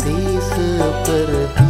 धरती पर